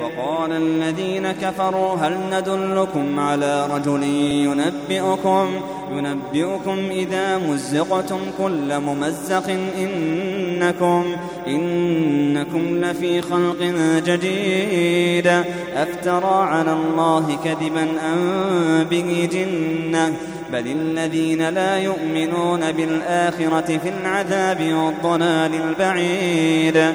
وقال الذين كفروا هل ندلكم على رجل ينبئكم ينبئكم إذا مزقتم كل ممزق إنكم إنكم لفي خلق جديد أفترى على الله كذبا أم به جنة بل الذين لا يؤمنون بالآخرة في العذاب والضلال البعيد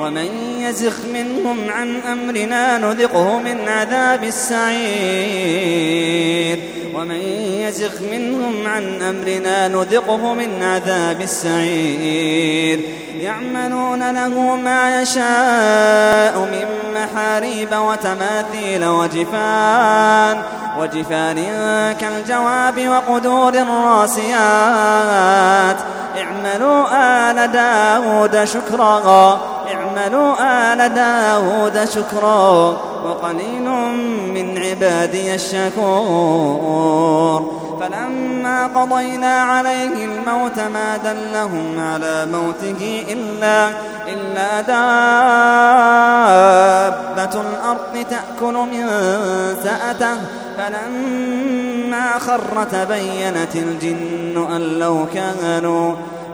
ومن يزخ منهم عن أمرنا نذقه من عذاب السعير. ومن يزغ منهم عن أمرنا نذقه من عذاب السعير. يعملون له ما يشاء من محاريب وتماثيل وجفان وجفان كالجواب وقدور الراسيات. اعملوا آل داود شكرا. اعملوا آل داود شكرا وقليل من عبادي الشكور. فلما قضينا عليه الموت ما دلهم على موته إلا, إلا دابة الأرض تأكل من سأته. فلما خر تبينت الجن أن لو كانوا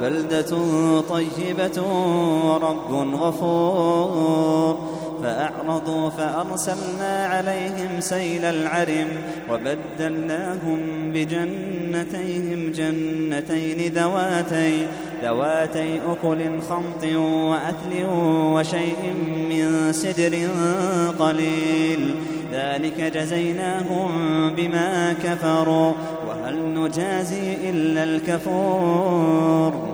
بلدة طيبة ورب غفور. فأعرضوا فأرسلنا عليهم سيل العرم وبدلناهم بجنة جنتيهم جنتين ذواتي ذواتي أكل خمط وأثل وشيء من سدر قليل ذلك جزيناهم بما كفروا وهل نجازي إلا الكفور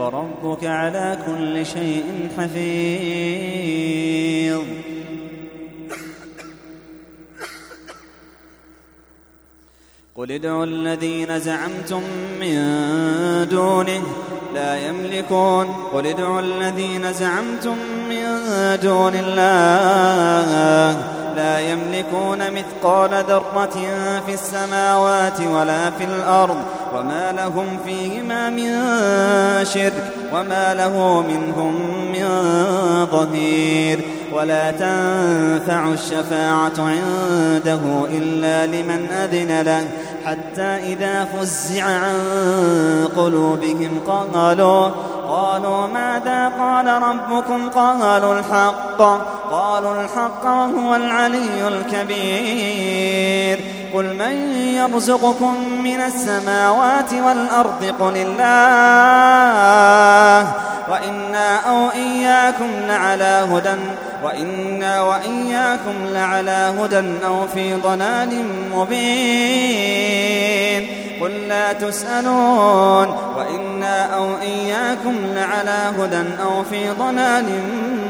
وربك على كل شيء حفيظ. قل ادعوا الذين زعمتم من دونه لا يملكون. قل ادعوا الذين زعمتم من دون الله لا يملكون مثقال ذرة في السماوات ولا في الأرض وما لهم فيهما من شرك وما له منهم من ظهير ولا تنفع الشفاعة عنده إلا لمن أذن له حتى إذا فزع عن قلوبهم قالوا قالوا ماذا قال ربكم قالوا الحق قالوا الحق وهو العلي الكبير. قل من يرزقكم من السماوات والأرض؟ قل الله. وإنا أو إياكم لعلى هدى وإنا وإياكم لعلى هدى أو في ضلال مبين. قل لا تسألون. وإنا أو إياكم لعلى هدى أو في ضلال مبين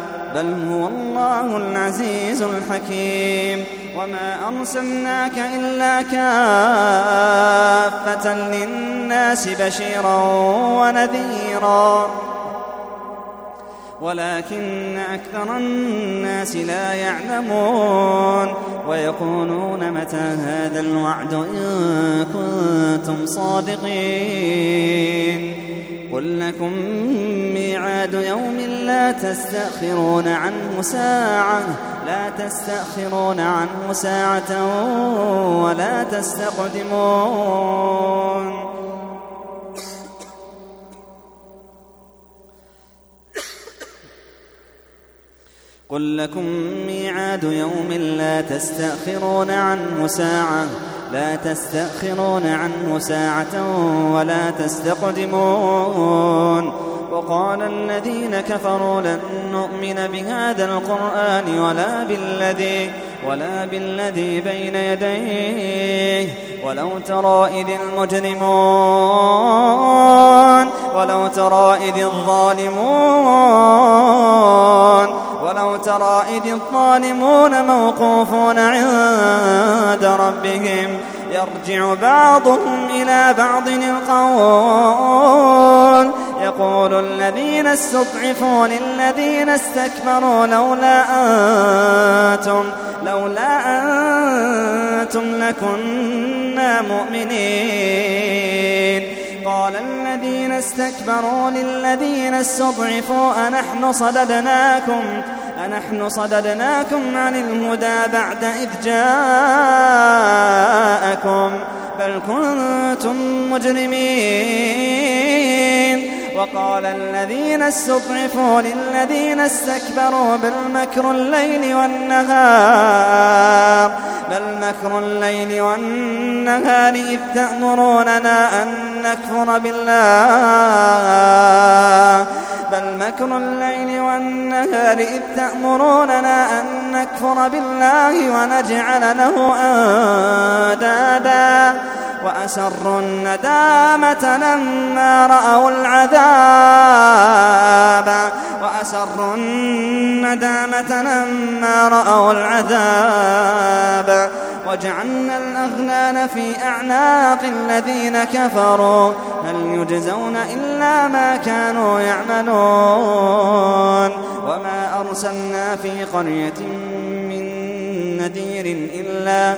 بل هو الله العزيز الحكيم. وما أرسلناك إلا كافة للناس بشيرا ونذيرا. ولكن أكثر الناس لا يعلمون. ويقولون متى هذا الوعد إن كنتم صادقين. قل لكم ميعاد يوم لا تستأخرون عنه ساعة لا تستأخرون عنه ساعة ولا تستقدمون. قل لكم ميعاد يوم لا تستأخرون عنه ساعة لا تستأخرون عنه ساعة ولا تستقدمون. وقال الذين كفروا لن نؤمن بهذا القرآن ولا بالذي ولا بالذي بين يديه. ولو ترى إذ المجرمون ولو ترى إذ الظالمون ولو ترى إذ الظالمون موقوفون عند ربهم. يرجع بعضهم إلى بعض القول. يقول الذين استضعفوا للذين استكبروا لولا أنتم لولا أنتم لكنا مؤمنين. قال الذين استكبروا للذين استضعفوا أنحن صددناكم أنحن صددناكم عن الهدى بعد إذ جاءكم بل كنتم مجرمين. وقال الذين استضعفوا للذين استكبروا بل مكر الليل والنهار بل مكر الليل والنهار إذ تأمروننا أن نكفر بالله. بل مكر الليل والنهار إذ تأمروننا أن نكفر بالله ونجعل له أندادا. وأسروا الندامة لما رأوا العذاب. وأسروا الندامة لما رأوا العذاب. وجعلنا الأغلال في أعناق الذين كفروا. هل يجزون إلا ما كانوا يعملون. وما أرسلنا في قرية من نذير إلا,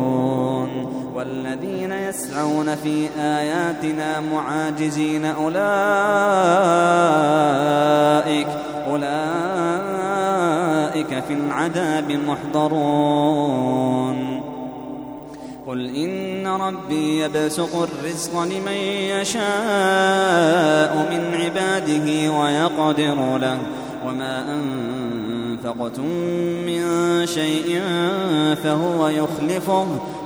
في آياتنا معاجزين أولئك أولئك في العذاب محضرون. قل إن ربي يبسط الرزق لمن يشاء من عباده ويقدر له. وما أنفقتم من شيء فهو يخلفه.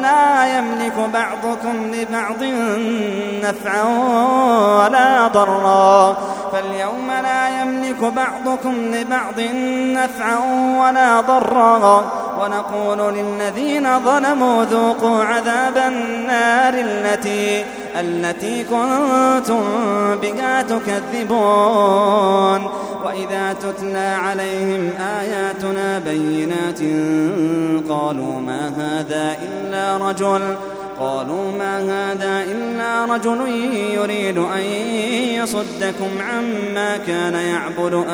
لا يملك بعضكم لبعض نفعا ولا ضرا. فاليوم لا يملك بعضكم لبعض نفعا ولا ضرا. ونقول للذين ظلموا ذوقوا عذاب النار التي التي كنتم بها تكذبون. وإذا تتلى عليهم آياتنا بينات قالوا ما هذا إلا رجل قالوا ما هذا إلا رجل يريد أن يصدكم عما كان يعبد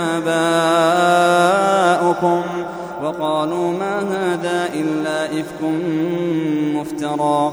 آباؤكم. وقالوا ما هذا إلا إفك مفترى.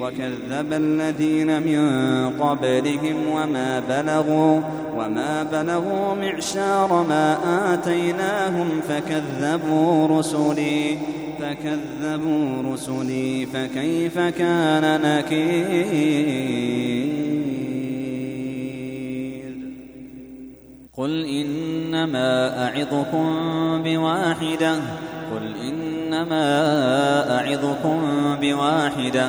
وكذب الذين من قبلهم وما بلغوا وما بلغوا معشار ما آتيناهم فكذبوا رسلي فكذبوا رسلي فكيف كان نكير؟ قل إنما أعظكم بواحدة قل إنما أعظكم بواحدة.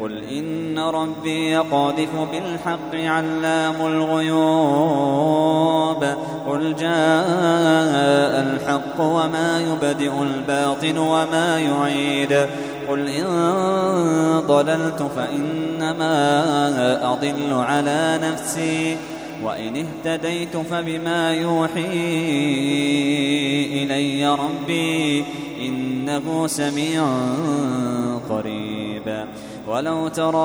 قل إن ربي يقاذف بالحق علام الغيوب قل جاء الحق وما يبدئ الباطن وما يعيد قل إن ضللت فإنما أضل على نفسي وإن اهتديت فبما يوحي إلي ربي إنه سميع ولو ترى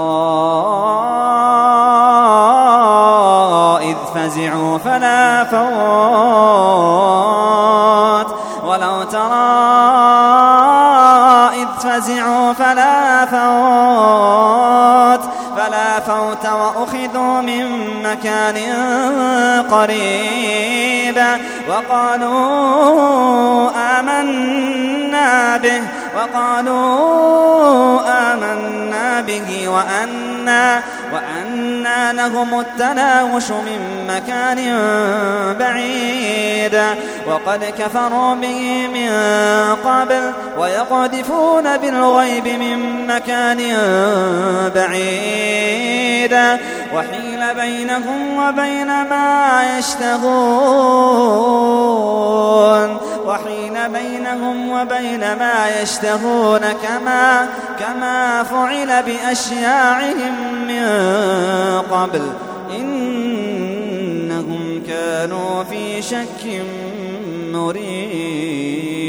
إذ فزعوا فلا فوت. ولو ترى إذ فزعوا فلا فوت. فلا فوت وأخذوا من مكان قريب وقالوا آمنا به. وقالوا آمنا به وأنا وأنا لهم التناوش من مكان بعيد. وقد كفروا به من قبل ويقذفون بالغيب من مكان بعيد. وحيل بينهم وبين ما يشتهون وحيل بينهم وبين ما يشتهون كما كما فعل بأشياعهم من قبل إنهم كانوا في شك مريب